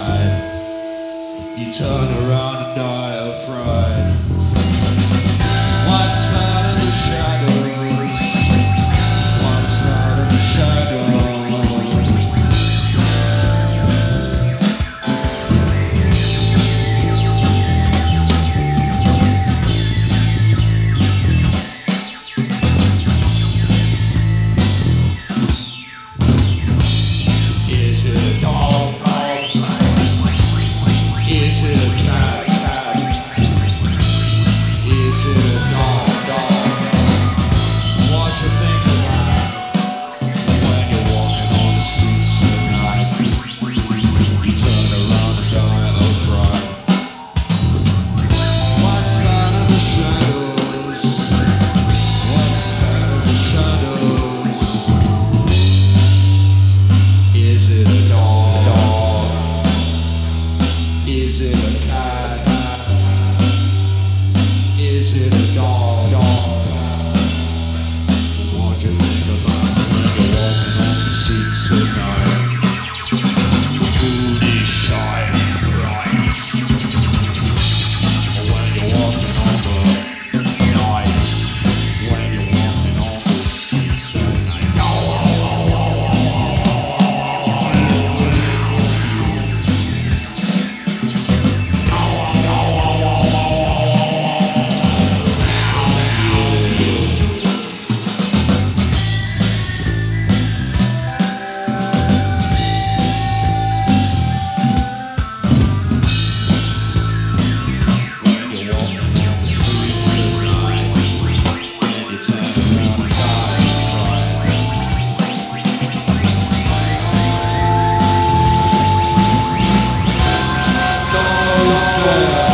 side. You turn around and die of fright. What's side in the shadows. What's side in the shadows. Is it all still time. tonight. Ashes.